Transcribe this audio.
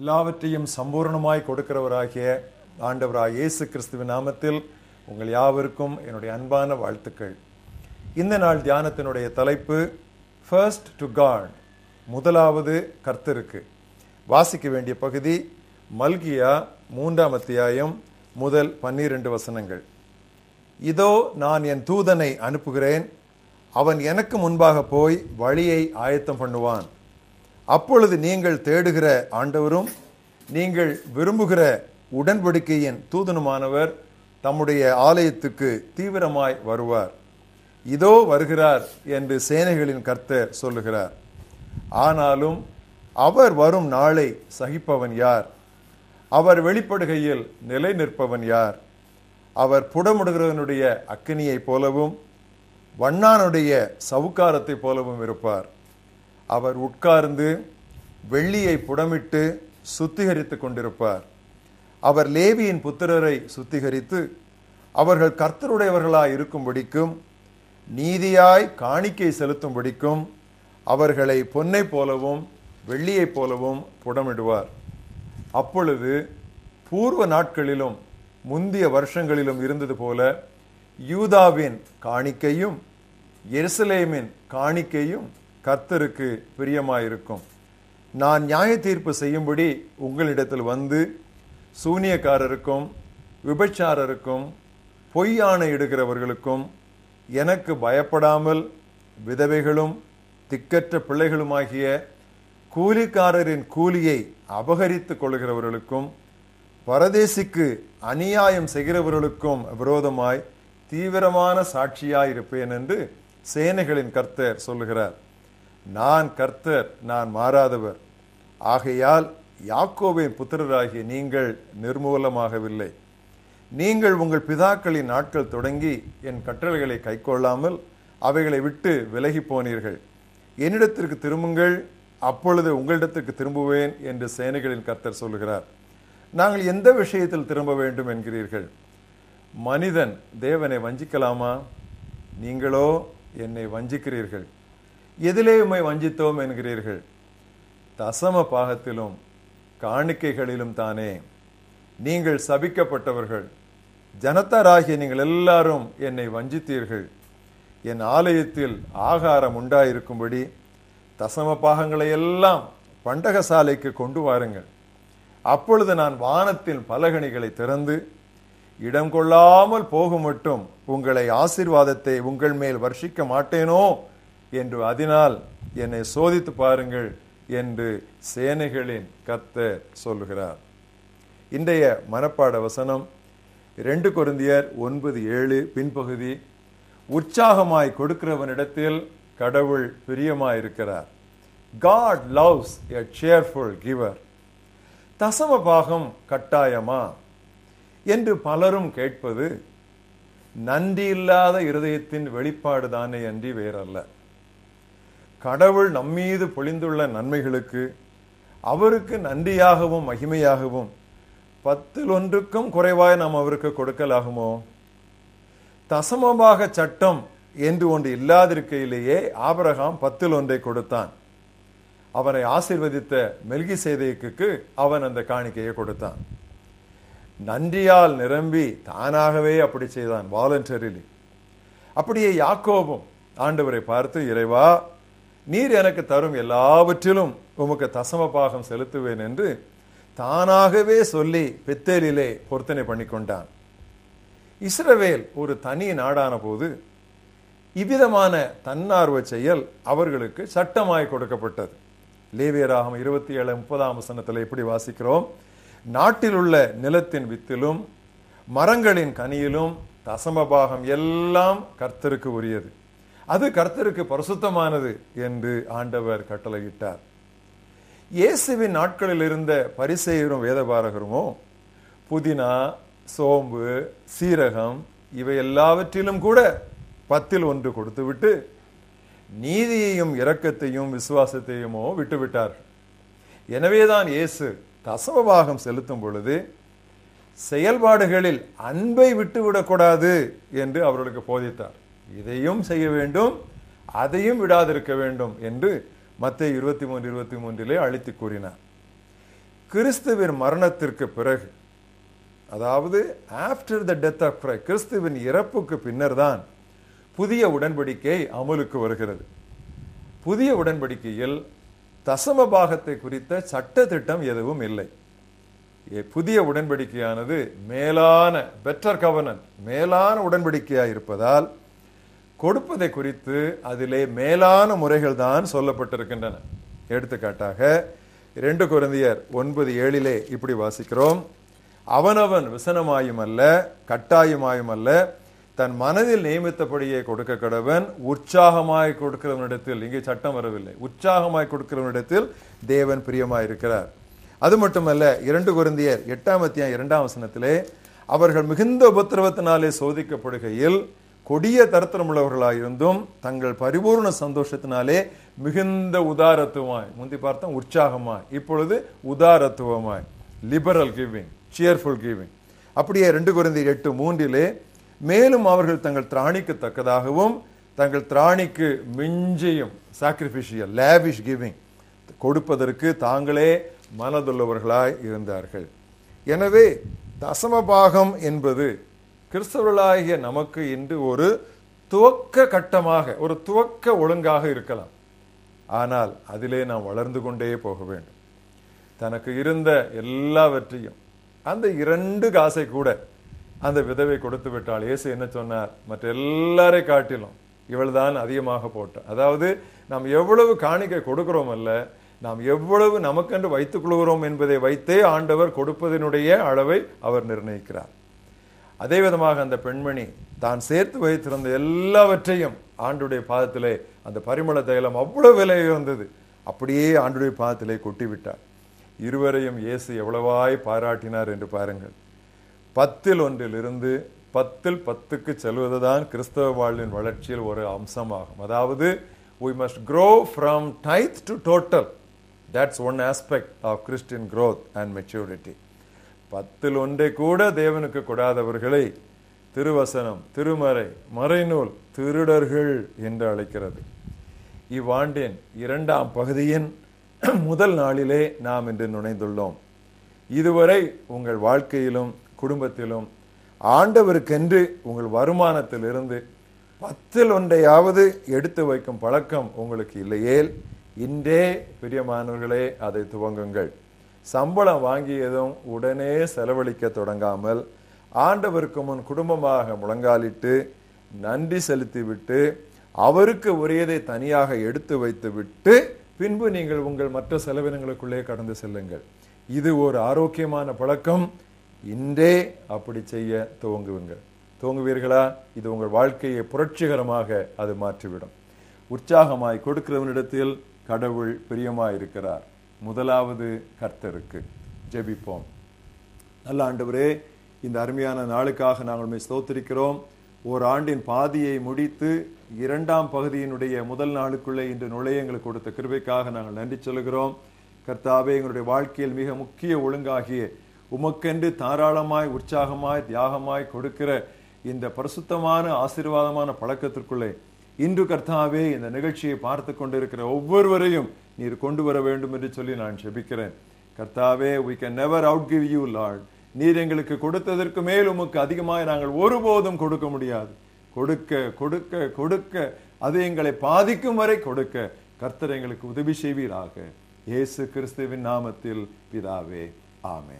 எல்லாவற்றையும் சம்பூர்ணமாய் கொடுக்கிறவராகிய ஆண்டவராக இயேசு கிறிஸ்துவின் நாமத்தில் உங்கள் யாவருக்கும் என்னுடைய அன்பான வாழ்த்துக்கள். இந்த நாள் தியானத்தினுடைய தலைப்பு ஃபர்ஸ்ட் டு காட் முதலாவது கர்த்தருக்கு. வாசிக்க வேண்டிய பகுதி மல்கியா மூன்றாம் அத்தியாயம் முதல் பன்னிரண்டு வசனங்கள். இதோ நான் என் தூதனை அனுப்புகிறேன். அவன் எனக்கு முன்பாக போய் வழியை ஆயத்தம் பண்ணுவான். அப்பொழுது நீங்கள் தேடுகிற ஆண்டவரும் நீங்கள் விரும்புகிற உடன்படிக்கையின் தூதனுமானவர் தம்முடைய ஆலயத்துக்கு தீவிரமாய் வருவார். இதோ வருகிறார் என்று சேனைகளின் கர்த்தர் சொல்லுகிறார். ஆனாலும் அவர் வரும் நாளை சகிப்பவன் யார்? அவர் வெளிப்படுகையில் நிலை நிற்பவன் யார்? அவர் புடமுடுகிறவனுடைய அக்கினியைப் போலவும் வண்ணானுடைய சவுக்காரத்தைப் போலவும் இருப்பார். அவர் உட்கார்ந்து வெள்ளியை புடமிட்டு சுத்திகரித்துக் கொண்டிருப்பார். அவர் லேவியின் புத்திரரை சுத்திகரித்து அவர்கள் கர்த்தருடையவர்களாய் இருக்கும்படிக்கும் நீதியாய் காணிக்கை செலுத்தும்படிக்கும் அவர்களை பொன்னை போலவும் வெள்ளியைப் போலவும் புடமிடுவார். அப்பொழுது பூர்வ நாட்களிலும் முந்திய வருஷங்களிலும் இருந்தது போல யூதாவின் காணிக்கையும் எருசலேமின் காணிக்கையும் கர்த்தருக்கு பிரியமாயிருக்கும். நான் நியாய தீர்ப்பு செய்யும்படி உங்களிடத்தில் வந்து சூனியக்காரருக்கும் விபச்சாரருக்கும் பொய்யான இடுகிறவர்களுக்கும் எனக்கு பயப்படாமல் விதவைகளும் திக்கற்ற பிள்ளைகளுமாகிய கூலிக்காரரின் கூலியை அபகரித்துக் கொள்கிறவர்களுக்கும் பரதேசிக்கு அநியாயம் செய்கிறவர்களுக்கும் விரோதமாய் தீவிரமான சாட்சியாயிருப்பேன் என்று சேனைகளின் கர்த்தர் சொல்லுகிறார். நான் கர்த்தர் நான் மாறாதவர். ஆகையால் யாக்கோவின் புத்திரராகிய நீங்கள் நிர்மூலமாகவில்லை. நீங்கள் உங்கள் பிதாக்களின் நாட்கள் தொடங்கி என் கட்டளைகளை கைக்கொள்ளாமல் அவைகளை விட்டு விலகி போனீர்கள். என்னிடத்திற்கு திரும்புங்கள் அப்பொழுது உங்களிடத்திற்கு திரும்புவேன் என்று சேனைகளின் கர்த்தர் சொல்லுகிறார். நாங்கள் எந்த விஷயத்தில் திரும்ப வேண்டும் என்கிறீர்கள்? மனிதன் தேவனை வஞ்சிக்கலாமா? நீங்களோ என்னை வஞ்சிக்கிறீர்கள். எதிலே உம்மை வஞ்சித்தோம் என்கிறீர்கள். தசம பாகத்திலும் காணிக்கைகளிலும் தானே நீங்கள் சபிக்கப்பட்டவர்கள். ஜனத்தாராகிய நீங்கள் எல்லாரும் என்னை வஞ்சித்தீர்கள். என் ஆலயத்தில் ஆகாரம் உண்டாயிருக்கும்படி தசம பாகங்களை எல்லாம் பண்டகசாலைக்கு கொண்டு வாருங்கள். அப்பொழுது நான் வானத்தின் பலகணிகளை திறந்து இடம் கொள்ளாமல் போகும் மட்டும் உங்களை ஆசிர்வாதத்தை உங்கள் மேல் வர்ஷிக்க மாட்டேனோ என்று அதனால் என்னை சோதித்து பாருங்கள் என்று சேனைகளின் கத்த சொல்லுகிறார். இன்றைய மனப்பாட வசனம் ரெண்டு கொருந்தியர் ஒன்பது ஏழு பின்பகுதி உற்சாகமாய் கொடுக்கிறவனிடத்தில் கடவுள் பிரியமாயிருக்கிறார். God loves a cheerful giver தசம பாகம் கட்டாயமா என்று பலரும் கேட்பது நன்றி இல்லாத இருதயத்தின் வெளிப்பாடு தானே அன்றி வேறல்ல. கடவுள் நம்மீது பொழிந்துள்ள நன்மைகளுக்கு அவருக்கு நன்றியாகவும் மகிமையாகவும் பத்தில் ஒன்றுக்கும் குறைவாய் நாம் அவருக்கு கொடுக்கலாகுமோ? தசமமாக சட்டம் என்று ஒன்று இல்லாதிருக்கையிலேயே ஆபரகாம் பத்தில் ஒன்றை கொடுத்தான். அவனை ஆசிர்வதித்த மெல்கி செய்தைக்கு அவன் அந்த காணிக்கையை கொடுத்தான். நன்றியால் நிரம்பி தானாகவே அப்படி செய்தான் வாலண்டரிலி அப்படியே யாக்கோபும் ஆண்டவரை பார்த்து இறைவா நீர் எனக்கு தரும் எல்லாவற்றிலும் உமக்கு தசம பாகம் செலுத்துவேன் என்று தானாகவே சொல்லி பெத்தேலிலே பொருத்தனை பண்ணி கொண்டான் இஸ்ரவேல் ஒரு தனி நாடான போது இவ்விதமான தன்னார்வ செயல் அவர்களுக்கு சட்டமாய் கொடுக்கப்பட்டது. லேவியராகம் இருபத்தி ஏழு முப்பதாம் வசனத்தில் எப்படி வாசிக்கிறோம். நாட்டில் உள்ள நிலத்தின் வித்திலும் மரங்களின் கனியிலும் தசமபாகம் எல்லாம் கர்த்தருக்கு உரியது. அது கர்த்தருக்கு பரிசுத்தமானது என்று ஆண்டவர் கட்டளையிட்டார். இயேசுவின் நாட்களில் இருந்த பரிசெயரும் வேதபாரகருமோ புதினா சோம்பு சீரகம் இவை எல்லாவற்றிலும் கூட பத்தில் ஒன்று கொடுத்துவிட்டு நீதியையும் இரக்கத்தையும் விசுவாசத்தையுமோ விட்டுவிட்டார். எனவேதான் இயேசு தசமபாகம் செலுத்தும் பொழுது செயல்பாடுகளில் அன்பை விட்டுவிடக்கூடாது என்று அவர்களுக்கு போதித்தார். இதையும் செய்ய வேண்டும் அதையும் விடாதிருக்க வேண்டும் என்று மத்திய இருபத்தி மூன்று இருபத்தி மூன்றிலே அழைத்து கூறினார். கிறிஸ்துவின் மரணத்திற்கு பிறகு அதாவது ஆஃப்டர் த டெத் ஆஃப் கிரை கிறிஸ்துவின் இறப்புக்கு பின்னர் தான் புதிய உடன்படிக்கை அமலுக்கு வருகிறது. புதிய உடன்படிக்கையில் தசம பாகத்தை குறித்த சட்ட திட்டம் எதுவும் இல்லை. புதிய உடன்படிக்கையானது மேலான பெட்டர் கவனன் மேலான உடன்படிக்கையாக இருப்பதால் கொடுப்பதை குறித்து அதிலே மேலான முறைகள் தான் சொல்லப்பட்டிருக்கின்றன. எடுத்துக்காட்டாக இரண்டு குருந்தியர் ஒன்பது ஏழிலே இப்படி வாசிக்கிறோம். அவனவன் விசனமாயும் அல்ல கட்டாயமாயும் அல்ல தன் மனதில் நியமித்தபடியே கொடுக்க கடவன் உற்சாகமாய் கொடுக்கிறவனிடத்தில் இங்கே சட்டம் வரவில்லை. உற்சாகமாய் கொடுக்கிறவனிடத்தில் தேவன் பிரியமாய் இருக்கிறார் அது மட்டுமல்ல இரண்டு குருந்தியர் எட்டாம் அத்தியாயம் இரண்டாம் வசனத்திலே அவர்கள் மிகுந்த உபத்திரவத்தினாலே சோதிக்கப்படுகையில் கொடிய தரத்திரமுள்ளவர்களாயிருந்தும் தங்கள் பரிபூர்ண சந்தோஷத்தினாலே மிகுந்த உதாரத்துவமாய் முந்தி பார்த்தோம் உற்சாகமாய் இப்பொழுது உதாரத்துவமாய் லிபரல் கிவிங் சியர்ஃபுல் கிவிங் அப்படியே ரெண்டு குறைந்தி எட்டு மூன்றிலே மேலும் அவர்கள் தங்கள் திராணிக்கு தக்கதாகவும் தங்கள் திராணிக்கு மிஞ்சியும் சாக்ரிஃபிஷியல் லேவிஷ் கிவிங் கொடுப்பதற்கு தாங்களே மனதுள்ளவர்களாய் இருந்தார்கள். எனவே தசமபாகம் என்பது கிறிஸ்தவர்களாகிய நமக்கு இன்று ஒரு துவக்க கட்டமாக ஒரு துவக்க ஒழுங்காக இருக்கலாம். ஆனால் அதிலே நாம் வளர்ந்து கொண்டே போக வேண்டும். தனக்கு இருந்த எல்லாவற்றையும் அந்த இரண்டு காசை கூட அந்த விதவை கொடுத்து விட்டால் இயேசு என்ன சொன்னார்? மற்ற எல்லாரை காட்டிலும் இவள்தான் அதிகமாக போட்டார் அதாவது நாம் எவ்வளவு காணிக்கை கொடுக்கிறோம் அல்ல நாம் எவ்வளவு நமக்கென்று வைத்துக் கொள்கிறோம் என்பதை வைத்தே ஆண்டவர் கொடுப்பதனுடைய அளவை அவர் நிர்ணயிக்கிறார். அதே விதமாக அந்த பெண்மணி தான் சேர்த்து வைத்திருந்த எல்லாவற்றையும் ஆண்டுடைய பாதத்திலே அந்த பரிமள தைலம் அவ்வளோ விலை வந்தது அப்படியே ஆண்டுடைய பாதத்திலே கொட்டிவிட்டார். இருவரையும் இயேசு எவ்வளவாய் பாராட்டினார் என்று பாருங்கள். பத்தில் ஒன்றிலிருந்து பத்தில் பத்துக்கு செல்வதுதான் கிறிஸ்தவ வாழ்வின் வளர்ச்சியில் ஒரு அம்சமாகும். அதாவது we must grow from tithe to total that's one aspect of Christian growth and maturity பத்தில் ஒன்றை கூட தேவனுக்கு கொடாதவர்களை திருவசனம் திருமறை மறைநூல் திருடர்கள் என்று அழைக்கிறது. இவ்வாண்டின் இரண்டாம் பகுதியின் முதல் நாளிலே நாம் இன்று நுழைந்துள்ளோம். இதுவரை உங்கள் வாழ்க்கையிலும் குடும்பத்திலும் ஆண்டவருக்கென்று உங்கள் வருமானத்திலிருந்து பத்தில் ஒன்றையாவது எடுத்து வைக்கும் பழக்கம் உங்களுக்கு இல்லையேல் இன்றே பிரியமானவர்களே அதை துவங்குங்கள். சம்பளம் வாங்கியதும் உடனே செலவழிக்க தொடங்காமல் ஆண்டவருக்கு முன் குடும்பமாக முழங்காலிட்டு நன்றி செலுத்திவிட்டு அவருக்கு உரியதை தனியாக எடுத்து வைத்துவிட்டு பின்பு நீங்கள் உங்கள் மற்ற செலவினங்களுக்குள்ளே கடந்து செல்லுங்கள். இது ஒரு ஆரோக்கியமான பழக்கம். இன்றே அப்படி செய்ய துவங்குவீங்கள் துவங்குவீர்களா? இது உங்கள் வாழ்க்கையை புரட்சிகரமாக அது மாற்றிவிடும். உற்சாகமாய் கொடுக்கிறவனிடத்தில் கடவுள் பிரியமாயிருக்கிறார். இருக்கிறார் முதலாவது கர்த்தருக்கு. ஜெபிப்போம். நல்ல ஆண்டவரே இந்த அருமையான நாளுக்காக நாங்கள் உண்மை ஸ்தோத்திரிக்கிறோம். ஓர் ஆண்டின் பாதியை முடித்து இரண்டாம் பகுதியினுடைய முதல் நாளுக்குள்ளே இன்று நுழைய எங்களுக்கு கொடுத்த கிருபைக்காக நாங்கள் நன்றி சொல்கிறோம் கர்த்தாவே எங்களுடைய வாழ்க்கையில் மிக முக்கிய ஒழுங்காகிய உமக்கென்று தாராளமாய் உற்சாகமாய் தியாகமாய் கொடுக்கிற இந்த பரிசுத்தமான ஆசீர்வாதமான பழக்கத்திற்குள்ளே இன்று கர்த்தாவே இந்த நிகழ்ச்சியை பார்த்து கொண்டிருக்கிற ஒவ்வொருவரையும் நீர் கொண்டு வர வேண்டும் என்று சொல்லி நான் செபிக்கிறேன். கர்த்தாவே we can never outgive you Lord நீர் எங்களுக்கு கொடுத்ததற்கு மேல் உமக்கு அதிகமாக நாங்கள் ஒருபோதும் கொடுக்க முடியாது. கொடுக்க கொடுக்க கொடுக்க. அது எங்களை பாதிக்கும் வரை கொடுக்க. கர்த்தர் எங்களுக்கு உதவி செய்வீராக. இயேசு கிறிஸ்துவின் நாமத்தில் பிதாவே. ஆமென்.